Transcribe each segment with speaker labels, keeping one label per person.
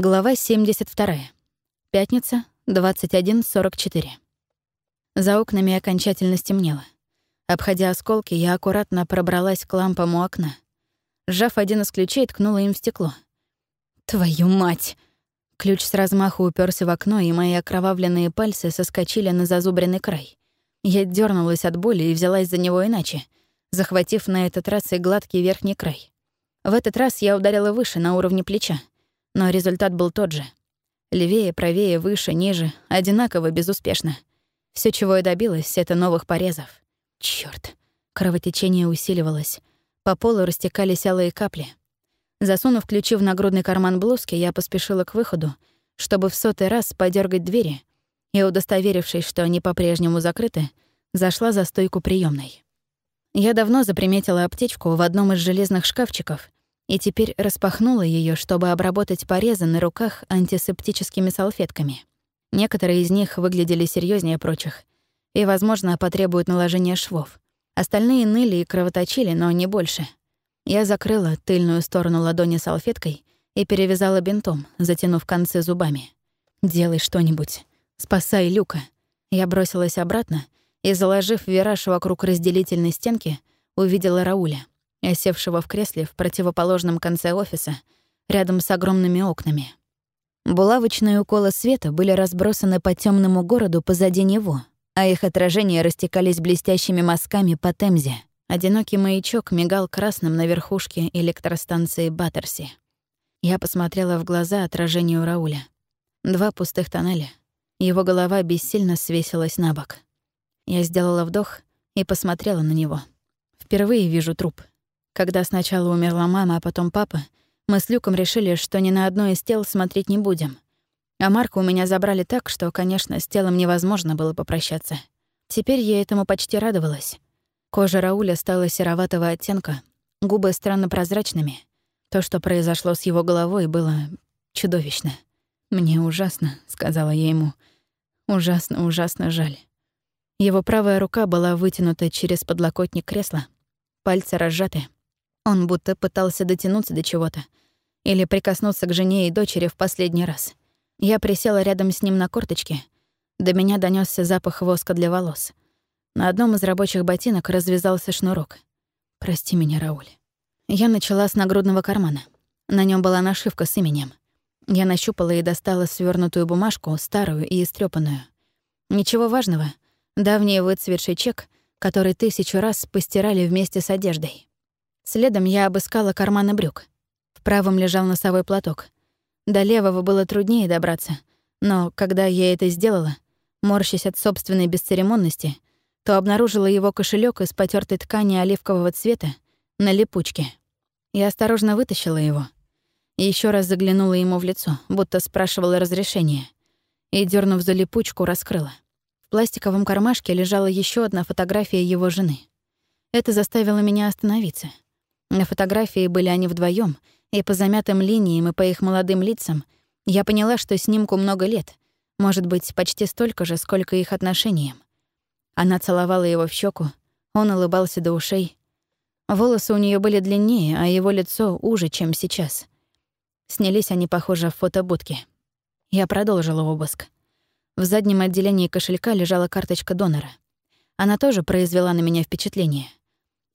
Speaker 1: Глава 72. Пятница, 21.44. За окнами окончательно стемнело. Обходя осколки, я аккуратно пробралась к лампам у окна. Сжав один из ключей, ткнула им в стекло. «Твою мать!» Ключ с размаху уперся в окно, и мои окровавленные пальцы соскочили на зазубренный край. Я дернулась от боли и взялась за него иначе, захватив на этот раз и гладкий верхний край. В этот раз я ударила выше, на уровне плеча — но результат был тот же. Левее, правее, выше, ниже, одинаково безуспешно. Все, чего я добилась, — это новых порезов. Чёрт. Кровотечение усиливалось. По полу растекались алые капли. Засунув ключи в нагрудный карман блузки, я поспешила к выходу, чтобы в сотый раз подергать двери, и, удостоверившись, что они по-прежнему закрыты, зашла за стойку приемной. Я давно заприметила аптечку в одном из железных шкафчиков и теперь распахнула ее, чтобы обработать порезы на руках антисептическими салфетками. Некоторые из них выглядели серьезнее прочих и, возможно, потребуют наложения швов. Остальные ныли и кровоточили, но не больше. Я закрыла тыльную сторону ладони салфеткой и перевязала бинтом, затянув концы зубами. «Делай что-нибудь. Спасай Люка». Я бросилась обратно и, заложив вираж вокруг разделительной стенки, увидела Рауля — осевшего в кресле в противоположном конце офиса, рядом с огромными окнами. Булавочные уколы света были разбросаны по темному городу позади него, а их отражения растекались блестящими мазками по Темзе. Одинокий маячок мигал красным на верхушке электростанции Баттерси. Я посмотрела в глаза отражению Рауля. Два пустых тоннеля. Его голова бессильно свесилась на бок. Я сделала вдох и посмотрела на него. Впервые вижу труп — когда сначала умерла мама, а потом папа, мы с Люком решили, что ни на одно из тел смотреть не будем. А Марка у меня забрали так, что, конечно, с телом невозможно было попрощаться. Теперь я этому почти радовалась. Кожа Рауля стала сероватого оттенка, губы странно прозрачными. То, что произошло с его головой, было чудовищно. «Мне ужасно», — сказала я ему. «Ужасно, ужасно жаль». Его правая рука была вытянута через подлокотник кресла, пальцы разжаты — он будто пытался дотянуться до чего-то или прикоснуться к жене и дочери в последний раз. Я присела рядом с ним на корточке. До меня донесся запах воска для волос. На одном из рабочих ботинок развязался шнурок. «Прости меня, Рауль». Я начала с нагрудного кармана. На нем была нашивка с именем. Я нащупала и достала свернутую бумажку, старую и истрепанную. Ничего важного. Давний выцветший чек, который тысячу раз постирали вместе с одеждой. Следом я обыскала карманы брюк. В правом лежал носовой платок. До левого было труднее добраться, но когда я это сделала, морщась от собственной бесцеремонности, то обнаружила его кошелек из потертой ткани оливкового цвета на липучке. Я осторожно вытащила его еще раз заглянула ему в лицо, будто спрашивала разрешения, и, дернув за липучку, раскрыла. В пластиковом кармашке лежала еще одна фотография его жены. Это заставило меня остановиться — на фотографии были они вдвоем, и по замятым линиям и по их молодым лицам я поняла, что снимку много лет, может быть, почти столько же, сколько их отношениям. Она целовала его в щеку, он улыбался до ушей. Волосы у нее были длиннее, а его лицо уже, чем сейчас. Снялись они, похоже, в фотобудке. Я продолжила обыск. В заднем отделении кошелька лежала карточка донора. Она тоже произвела на меня впечатление.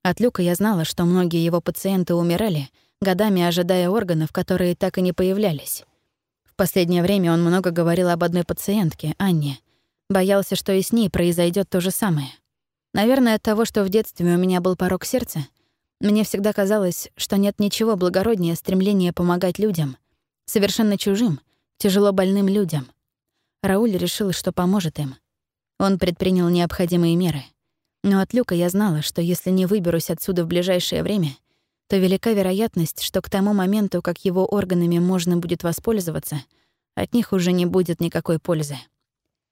Speaker 1: От Люка я знала, что многие его пациенты умирали, годами ожидая органов, которые так и не появлялись. В последнее время он много говорил об одной пациентке, Анне. Боялся, что и с ней произойдет то же самое. Наверное, от того, что в детстве у меня был порог сердца, мне всегда казалось, что нет ничего благороднее стремления помогать людям, совершенно чужим, тяжело больным людям. Рауль решил, что поможет им. Он предпринял необходимые меры. Но от Люка я знала, что если не выберусь отсюда в ближайшее время, то велика вероятность, что к тому моменту, как его органами можно будет воспользоваться, от них уже не будет никакой пользы.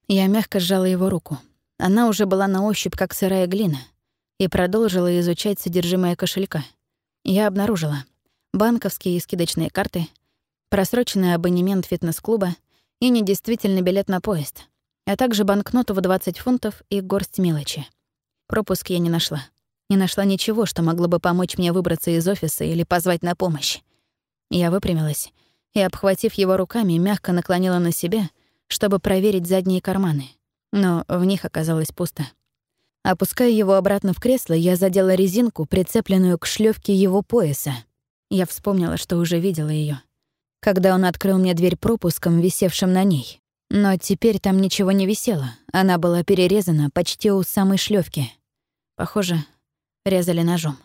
Speaker 1: Я мягко сжала его руку. Она уже была на ощупь, как сырая глина, и продолжила изучать содержимое кошелька. Я обнаружила банковские и скидочные карты, просроченный абонемент фитнес-клуба и недействительный билет на поезд, а также банкноту в 20 фунтов и горсть мелочи. Пропуск я не нашла. Не нашла ничего, что могло бы помочь мне выбраться из офиса или позвать на помощь. Я выпрямилась и, обхватив его руками, мягко наклонила на себя, чтобы проверить задние карманы. Но в них оказалось пусто. Опуская его обратно в кресло, я задела резинку, прицепленную к шлёвке его пояса. Я вспомнила, что уже видела ее, когда он открыл мне дверь пропуском, висевшим на ней. Но теперь там ничего не висело. Она была перерезана почти у самой шлёвки. Похоже, резали ножом.